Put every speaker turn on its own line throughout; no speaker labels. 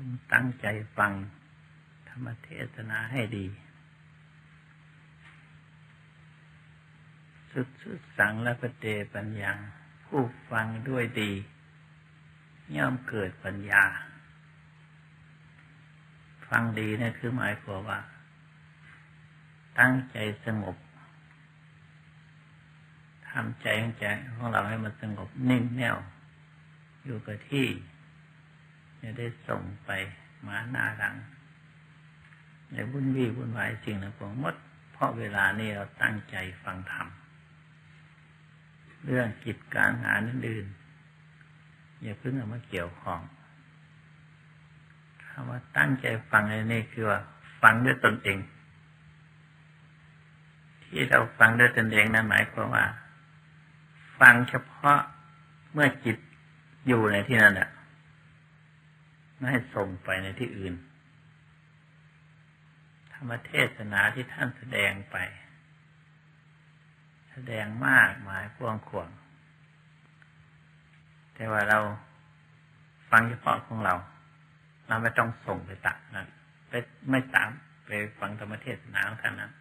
จงตั้งใจฟังธรรมเทศนาให้ดี สุดสุดสังและปเตปัญญาผู้ฟังด้วยดี ย่อมเกิดปัญญา ฟังดีนะคือหมายความว่า ตั้งใจสงบทำใจของใจของเราให้มันสงบนิ่งแน่วอยู่กับที่ จะได้ส่งไปมาหน้าหลังในวุ่นวี่วุ่นวายสิ่งนะพวกมด เพราะเวลานี้เราตั้งใจฟังธรรมเรื่องกิจการงานอื่นๆอย่าเพิ่งเอามาเกี่ยวข้องคำว่าตั้งใจฟังในนี้คือว่า ฟังด้วยตนเอง ที่เราฟังด้วยตนเองนั้นหมายความว่า ฟังเฉพาะเมื่อจิตอยู่ในที่นั้นแหละ ไม่ให้ส่งไปในที่อื่น ธรรมเทศนาที่ท่านแสดงไป แสดงมากหมายกว้างขวางแต่ว่าเราฟังเฉพาะของเรา เราไม่ต้องส่งไปตักนะไปไม่ตามไปฟังธรรมเทศนาของท่านนั้น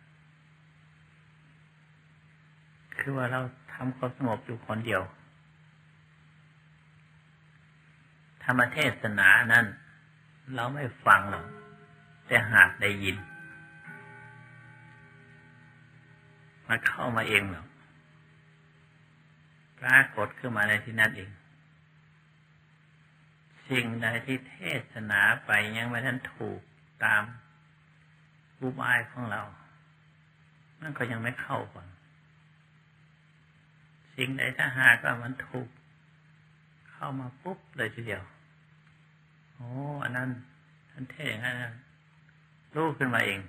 คือว่าเราทำความสงบอยู่คนเดียว ธรรมเทศนานั้น เราไม่ฟังหรอกแต่หากได้ยินมันเข้ามาเองหรอกปรากฏขึ้นมาในที่นั้นเอง สิ่งใดที่เทศนาไปยังไม่ทันถูกตามบุบายของเรา มันก็ยังไม่เข้าก่อนสิ่งใดถ้าหากว่ามันถูก เข้ามาปุ๊บเลยทีเดียว โอ้อันนั้นท่านเท่งั้นรู้ขึ้นมาเอง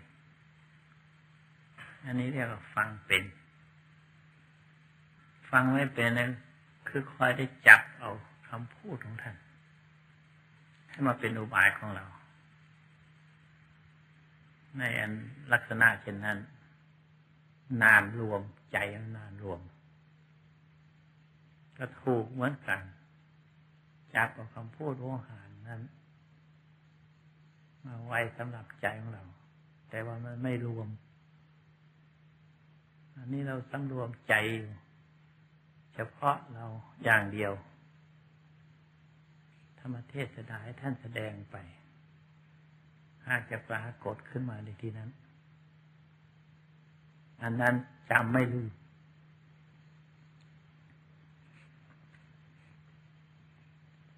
อันนี้เรียกว่าฟังเป็น ฟังไม่เป็นนั่นคือคอยได้จับเอาคำพูดของท่าน ให้มาเป็นอุบายของเรา ในอันลักษณะเช่นนั้น นานรวมใจนานรวม ก็ถูกเหมือนกัน จับเอาคำพูดวงหารนั้น ไว้สำหรับใจของเรา แต่ว่ามันไม่รวม อันนี้เราสำรวมใจ เฉพาะเราอย่างเดียว ธรรมเทศนาให้ท่านแสดงไป หากจะปรากฏขึ้นมาในที่นั้น อันนั้นจำไม่ลืม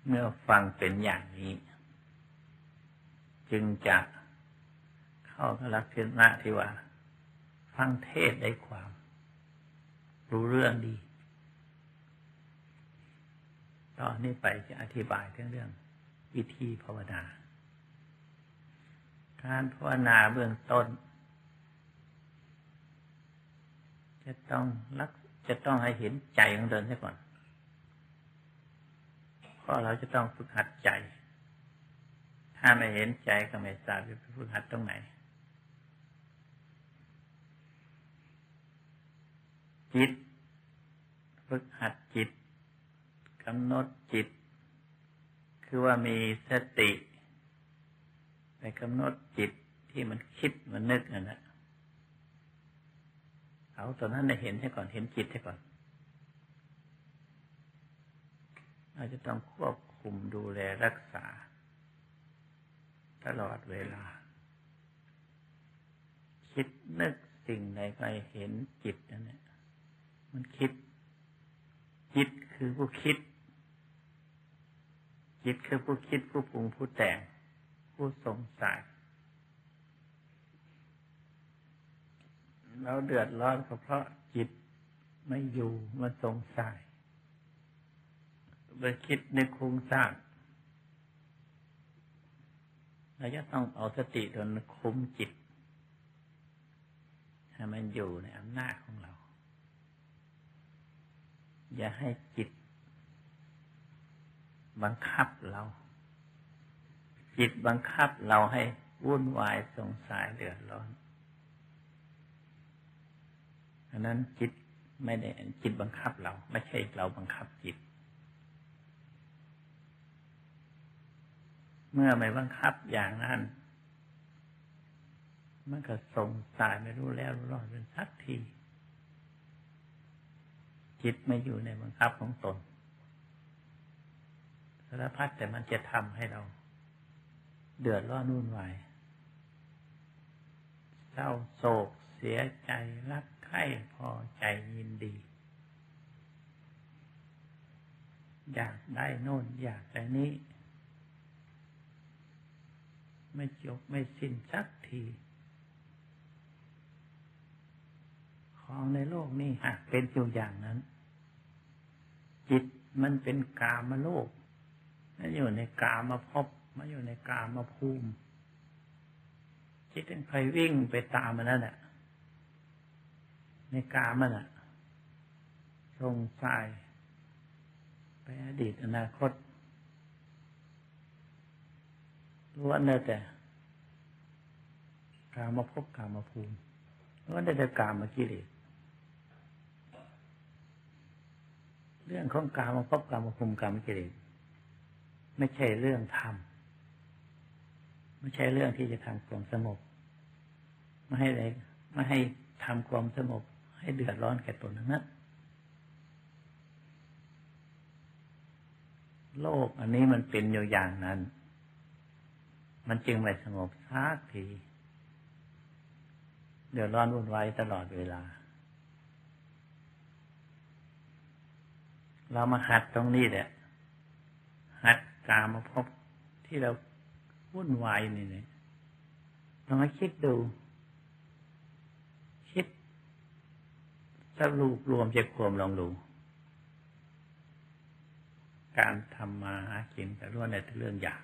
เมื่อฟังเป็นอย่างนี้ จึงจะเข้ากับลักษณะที่ว่า ฟังเทศได้ความ รู้เรื่องดีตอนนี้ไปจะอธิบายเรื่องเรื่อง วิธีภาวนา การภาวนาเบื้องต้น จะต้องรักจะต้องให้เห็นใจของเดินซะก่อน เพราะเราจะต้องฝึกหัดใจ ถ้าไม่เห็นใจก็ไม่ทราบจะไปฝึกหัดตรงไหน จิต ฝึกหัดจิตกำหนดจิต คือว่ามีสติไปกำหนดจิตที่มันคิดมันนึกนั่นแหละเอาตอนนั้นได้เห็นให้ก่อนเห็นจิตให้ก่อนเราจะต้องควบคุมดูแลรักษา ลอดเวลา คิดนึกสิ่งใดไปเห็นจิตนั่นแหละมันคิด จิตคือผู้คิด จิตคือผู้คิดผู้ปรุงผู้แต่ง ผู้สงสัยเราเดือดร้อนก็เพราะจิตไม่อยู่มันสงสัยไปคิดในคงสร้าง เราจะต้องเอาสติโดนคุมจิตให้มันอยู่ในอำนาจของเรา อย่าให้จิต บังคับเรา จิตบังคับเราให้วุ่นวายสงสัยเดือดร้อนอันนั้นจิตไม่ได้จิตบังคับเรา ไม่ใช่เราบังคับจิต มื่อไม่บังคับอย่างนั้น มันก็ส่งสายไม่รู้แล้วรู้รอดเป็นสักที จิตไม่อยู่ในบังคับของตนสารพัดแต่มันจะทำให้เรา เดือดร้อนนุ่นวายเศร้าโศกเสียใจรักใคร่พอใจยินดี อยากได้โน่นอยากได้นี้ ไม่จบไม่สิ้นสักที ของในโลกนี้หากเป็นอยู่อย่างนั้น จิตมันเป็นกามโลกมันอยู่ในกามาพบมันอยู่ในกามาภูมิจิตเป็นใครวิ่งไปตามมันนั่นแหละในกามันอะทรงสาย ไปอดีตอนาคต ล้วนเลยแต่กามาพบกามาภูมิล้วนแต่กามากิเลสเรื่องของกามาพบกามาภูมิกามากิเลสไม่ใช่เรื่องธรรมไม่ใช่เรื่องที่จะทำความสงบไม่ให้อะไรไม่ให้ทำความสงบให้เดือดร้อนแก่ตนนั้นโลกอันนี้มันเป็นอยู่อย่างนั้น มันจึงไม่สงบสักที เดือดร้อนวุ่นวายตลอดเวลา เรามาหัดตรงนี้แหละ หัดกามาพบที่เราวุ่นวายนี่เนี่ยลองให้คิดดู คิดสรุปรวมใจความลองดูการทำมาหากินแต่ล้วนในเรื่องอยาก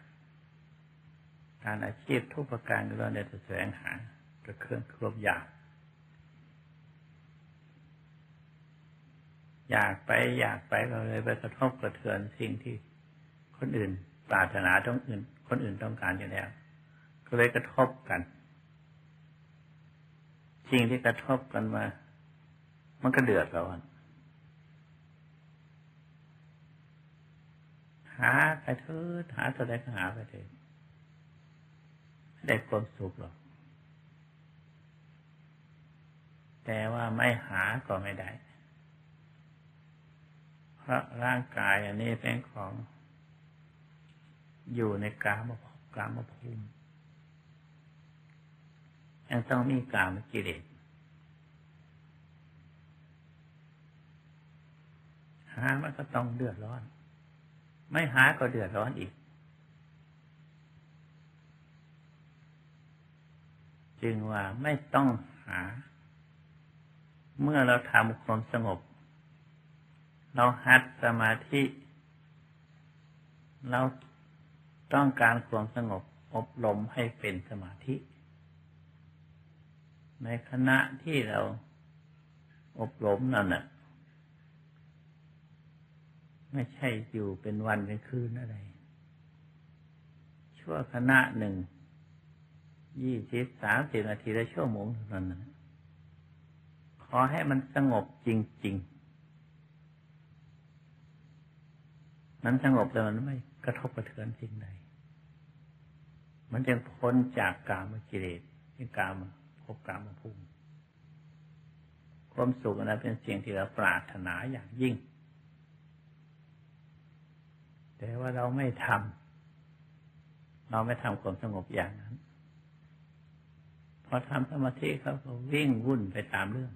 การอาชีพทุกประการก็ล้วนในแสวงหาก็เครื่องควบอยาก อยากไปอยากไปก็เลยไปกระทบกระเทือนสิ่งที่คนอื่นปรารถนาต้องอื่น คนอื่นต้องการอยู่แล้ว ก็เลยกระทบกัน สิ่งที่กระทบกันมา มันก็เดือดร้อนหาไปเถิดหาตัวใดก็หาไปเถิด ได้ความสุขหรอก แต่ว่าไม่หาก็ไม่ได้ เพราะร่างกายอันนี้เป็นของ อยู่ในกามภพกามภูมิยังต้องมีกามกิเลสหามันก็ต้องเดือดร้อน ไม่หาก็เดือดร้อนอีก จึงว่าไม่ต้องหา เมื่อเราทำความสงบ เราหัดสมาธิ เราต้องการความสงบอบรมให้เป็นสมาธิ ในขณะที่เราอบรมนั่นน่ะ ไม่ใช่อยู่เป็นวันเป็นคืนอะไร ชั่วขณะหนึ่ง ยี่สิบสามสิบนาทีละชั่วโมงเท่านั้นขอให้มันสงบจริง ๆ มันสงบแล้วมันไม่กระทบกระเทือนสิ่งใด มันจึงพ้นจากกามกิเลสที่กามพบกามภูมิความสุขนั้นเป็นสิ่งที่เราปรารถนาอย่างยิ่ง แต่ว่าเราไม่ทำเราไม่ทำความสงบอย่างนั้น พอทำสมาธิเขาก็วิ่งวุ่นไปตามเรื่อง